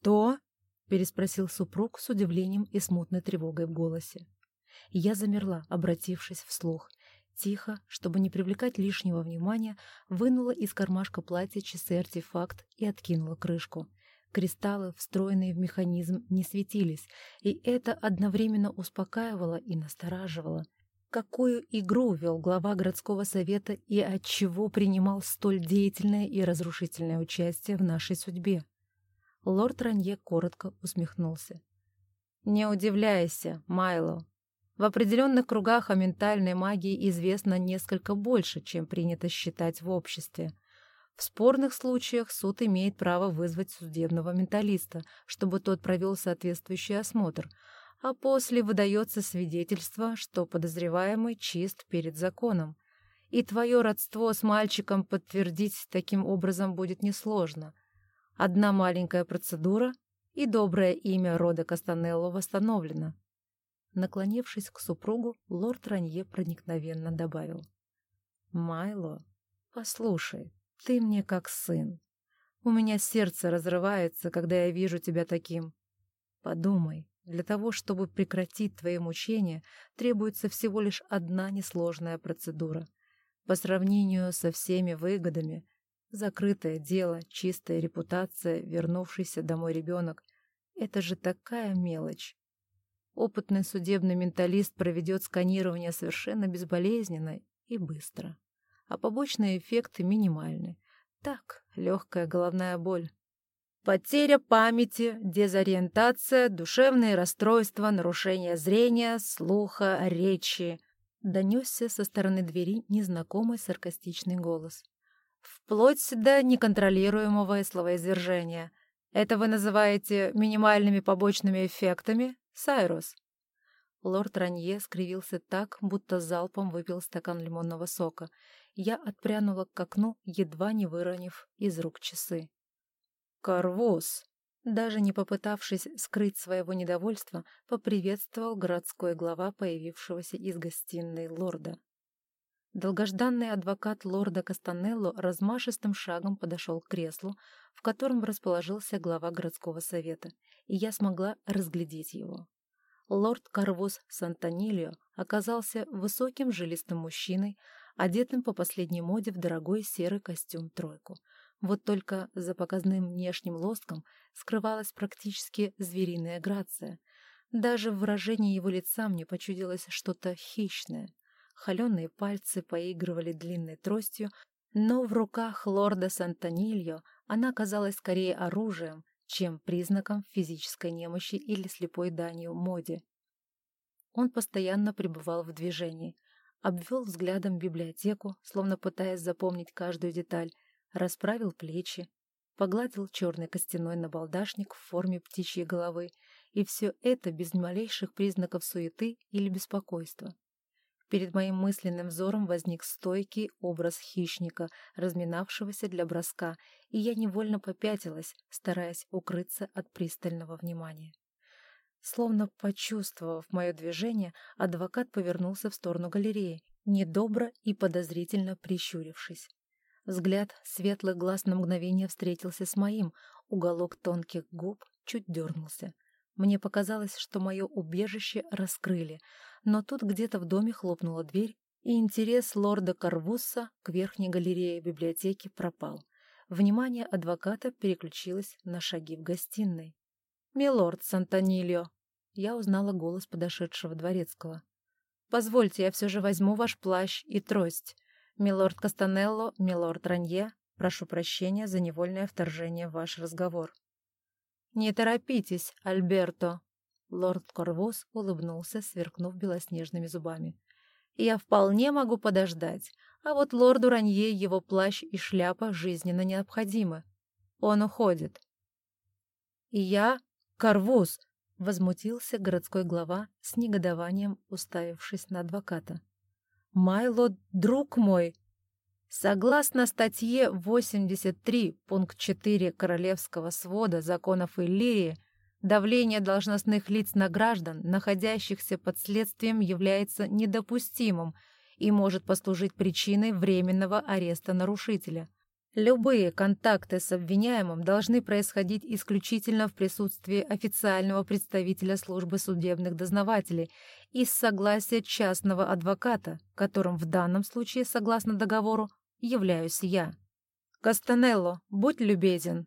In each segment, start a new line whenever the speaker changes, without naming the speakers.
«Что?» — переспросил супруг с удивлением и смутной тревогой в голосе. Я замерла, обратившись вслух. Тихо, чтобы не привлекать лишнего внимания, вынула из кармашка платья часы-артефакт и откинула крышку. Кристаллы, встроенные в механизм, не светились, и это одновременно успокаивало и настораживало. Какую игру вел глава городского совета и от чего принимал столь деятельное и разрушительное участие в нашей судьбе? Лорд Ранье коротко усмехнулся. «Не удивляйся, Майло. В определенных кругах о ментальной магии известно несколько больше, чем принято считать в обществе. В спорных случаях суд имеет право вызвать судебного менталиста, чтобы тот провел соответствующий осмотр, а после выдается свидетельство, что подозреваемый чист перед законом. И твое родство с мальчиком подтвердить таким образом будет несложно. Одна маленькая процедура, и доброе имя рода Кастанелло восстановлено. Наклонившись к супругу, лорд Ранье проникновенно добавил. «Майло, послушай, ты мне как сын. У меня сердце разрывается, когда я вижу тебя таким. Подумай, для того, чтобы прекратить твои мучения, требуется всего лишь одна несложная процедура. По сравнению со всеми выгодами, закрытое дело, чистая репутация, вернувшийся домой ребенок — это же такая мелочь. Опытный судебный менталист проведет сканирование совершенно безболезненно и быстро. А побочные эффекты минимальны. Так, легкая головная боль. Потеря памяти, дезориентация, душевные расстройства, нарушение зрения, слуха, речи. Донесся со стороны двери незнакомый саркастичный голос. Вплоть до неконтролируемого словоизвержения. Это вы называете минимальными побочными эффектами? Сайрус!» Лорд Ранье скривился так, будто залпом выпил стакан лимонного сока. Я отпрянула к окну, едва не выронив из рук часы. «Карвоз!» Даже не попытавшись скрыть своего недовольства, поприветствовал городской глава, появившегося из гостиной лорда. Долгожданный адвокат лорда Кастанелло размашистым шагом подошел к креслу, в котором расположился глава городского совета, и я смогла разглядеть его. Лорд Карвус Сантонильо оказался высоким жилистым мужчиной, одетым по последней моде в дорогой серый костюм-тройку. Вот только за показным внешним лостком скрывалась практически звериная грация. Даже в выражении его лица мне почудилось что-то хищное. Холеные пальцы поигрывали длинной тростью, но в руках лорда Сантонильо она казалась скорее оружием, чем признаком физической немощи или слепой данью моде. Он постоянно пребывал в движении, обвел взглядом библиотеку, словно пытаясь запомнить каждую деталь, расправил плечи, погладил черный костяной набалдашник в форме птичьей головы, и все это без малейших признаков суеты или беспокойства. Перед моим мысленным взором возник стойкий образ хищника, разминавшегося для броска, и я невольно попятилась, стараясь укрыться от пристального внимания. Словно почувствовав мое движение, адвокат повернулся в сторону галереи, недобро и подозрительно прищурившись. Взгляд светлых глаз на мгновение встретился с моим, уголок тонких губ чуть дернулся. Мне показалось, что мое убежище раскрыли, но тут где-то в доме хлопнула дверь, и интерес лорда Карвусса к верхней галерее библиотеки пропал. Внимание адвоката переключилось на шаги в гостиной. «Милорд Сантонильо!» Я узнала голос подошедшего дворецкого. «Позвольте, я все же возьму ваш плащ и трость. Милорд Кастанелло, милорд Ранье, прошу прощения за невольное вторжение в ваш разговор». «Не торопитесь, Альберто!» Лорд Корвус улыбнулся, сверкнув белоснежными зубами. «Я вполне могу подождать, а вот лорду Ранье его плащ и шляпа жизненно необходимы. Он уходит». «И я, Корвус!» — возмутился городской глава с негодованием, уставившись на адвоката. «Майло, друг мой!» Согласно статье 83, пункт 4 Королевского свода законов Иллирии, давление должностных лиц на граждан, находящихся под следствием, является недопустимым и может послужить причиной временного ареста нарушителя. Любые контакты с обвиняемым должны происходить исключительно в присутствии официального представителя службы судебных дознавателей и с согласия частного адвоката, которым в данном случае, согласно договору, являюсь я. «Кастанелло, будь любезен!»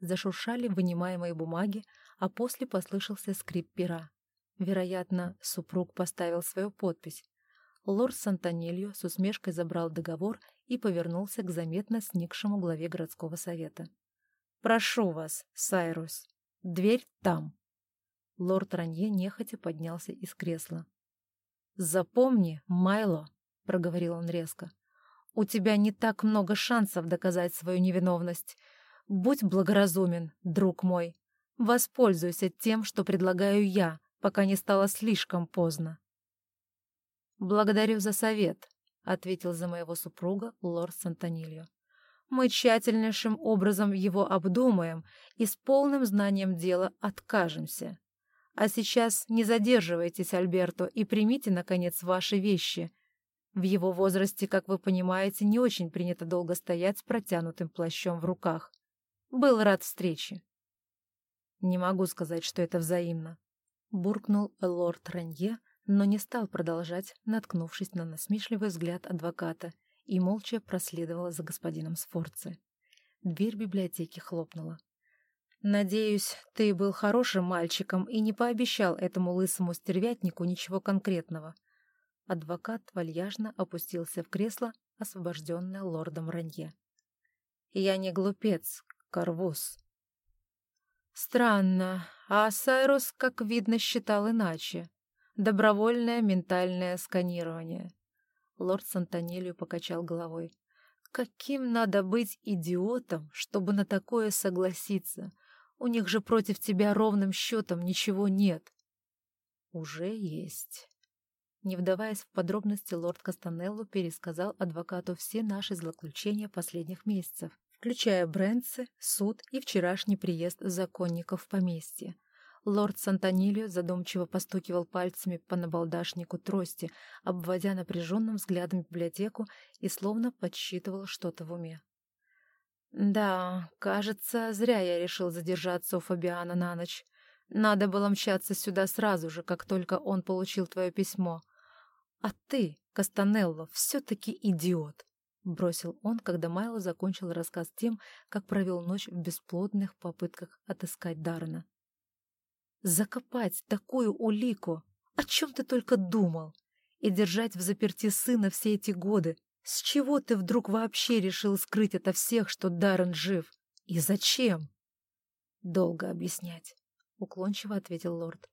Зашуршали вынимаемые бумаги, а после послышался скрип пера. Вероятно, супруг поставил свою подпись. Лорд Сантонильо с усмешкой забрал договор и повернулся к заметно сникшему главе городского совета. «Прошу вас, Сайрус, дверь там». Лорд Ранье нехотя поднялся из кресла. «Запомни, Майло», — проговорил он резко, — «у тебя не так много шансов доказать свою невиновность. Будь благоразумен, друг мой. Воспользуйся тем, что предлагаю я, пока не стало слишком поздно. «Благодарю за совет», — ответил за моего супруга лорд Сантонильо. «Мы тщательнейшим образом его обдумаем и с полным знанием дела откажемся. А сейчас не задерживайтесь, Альберто, и примите, наконец, ваши вещи. В его возрасте, как вы понимаете, не очень принято долго стоять с протянутым плащом в руках. Был рад встрече». «Не могу сказать, что это взаимно», буркнул лорд Ранье, но не стал продолжать, наткнувшись на насмешливый взгляд адвоката, и молча проследовал за господином Сфорци. Дверь библиотеки хлопнула. «Надеюсь, ты был хорошим мальчиком и не пообещал этому лысому стервятнику ничего конкретного». Адвокат вальяжно опустился в кресло, освобожденное лордом Ранье. «Я не глупец, Карвус», Странно, а Сайрус, как видно, считал иначе. Добровольное ментальное сканирование. Лорд Сантонелью покачал головой. Каким надо быть идиотом, чтобы на такое согласиться? У них же против тебя ровным счетом ничего нет. Уже есть. Не вдаваясь в подробности, лорд Кастанелло пересказал адвокату все наши злоключения последних месяцев включая Брэнсы, суд и вчерашний приезд законников в поместье. Лорд Сантонилио задумчиво постукивал пальцами по набалдашнику трости, обводя напряженным взглядом библиотеку и словно подсчитывал что-то в уме. «Да, кажется, зря я решил задержаться у Фабиана на ночь. Надо было мчаться сюда сразу же, как только он получил твое письмо. А ты, Кастанелло, все-таки идиот!» — бросил он, когда Майло закончил рассказ тем, как провел ночь в бесплодных попытках отыскать Дарна. «Закопать такую улику! О чем ты только думал? И держать в заперти сына все эти годы! С чего ты вдруг вообще решил скрыть ото всех, что Даррен жив? И зачем?» «Долго объяснять», — уклончиво ответил лорд.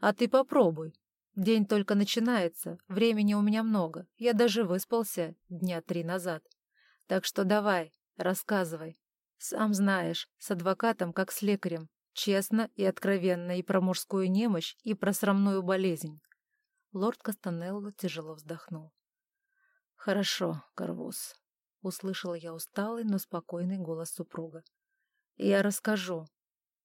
«А ты попробуй. День только начинается, времени у меня много, я даже выспался дня три назад. Так что давай, рассказывай. Сам знаешь, с адвокатом как с лекарем, честно и откровенно и про мужскую немощь, и про срамную болезнь. Лорд Кастанелло тяжело вздохнул. «Хорошо, Карвус», — услышала я усталый, но спокойный голос супруга. «Я расскажу,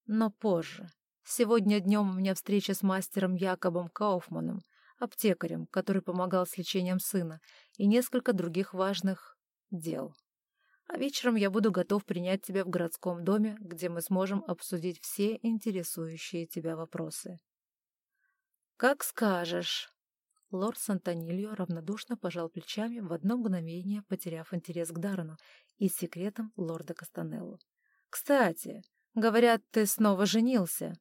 но позже, Сегодня днем у меня встреча с мастером Якобом Кауфманом, аптекарем, который помогал с лечением сына, и несколько других важных дел. А вечером я буду готов принять тебя в городском доме, где мы сможем обсудить все интересующие тебя вопросы. «Как скажешь». Лорд Сантонильо равнодушно пожал плечами, в одно мгновение потеряв интерес к Дарану и секретам лорда Кастанелло. «Кстати, говорят, ты снова женился.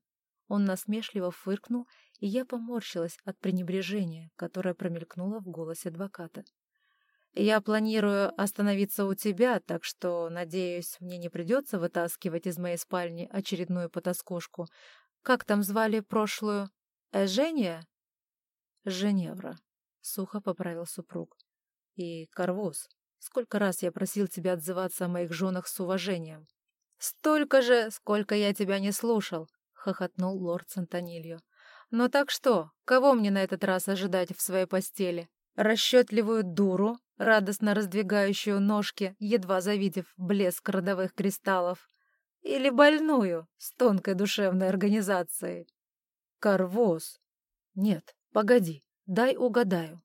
Он насмешливо фыркнул, и я поморщилась от пренебрежения, которое промелькнуло в голосе адвоката. «Я планирую остановиться у тебя, так что, надеюсь, мне не придется вытаскивать из моей спальни очередную потаскушку. Как там звали прошлую? Эжения?» «Женевра», — сухо поправил супруг. «И Карвуз, сколько раз я просил тебя отзываться о моих женах с уважением?» «Столько же, сколько я тебя не слушал», — хохотнул лорд Сантонильо. «Ну так что, кого мне на этот раз ожидать в своей постели? Расчетливую дуру, радостно раздвигающую ножки, едва завидев блеск родовых кристаллов? Или больную, с тонкой душевной организацией? Карвоз. Нет, погоди, дай угадаю.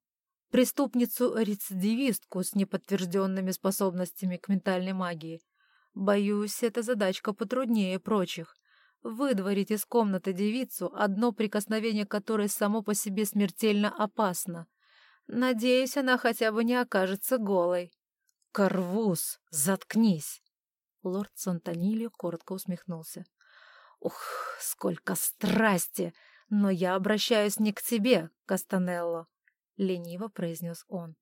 преступницу-рецидивистку с неподтвержденными способностями к ментальной магии. Боюсь, эта задачка потруднее прочих. Выдворить из комнаты девицу, одно прикосновение которой само по себе смертельно опасно. Надеюсь, она хотя бы не окажется голой. «Карвус, заткнись!» Лорд Сантонильо коротко усмехнулся. «Ух, сколько страсти! Но я обращаюсь не к тебе, Кастанелло!» — лениво произнес он.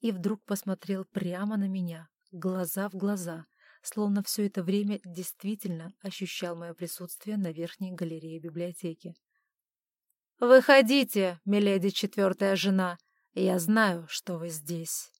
И вдруг посмотрел прямо на меня, глаза в глаза, словно все это время действительно ощущал мое присутствие на верхней галерее библиотеки. «Выходите, миледи четвертая жена, я знаю, что вы здесь».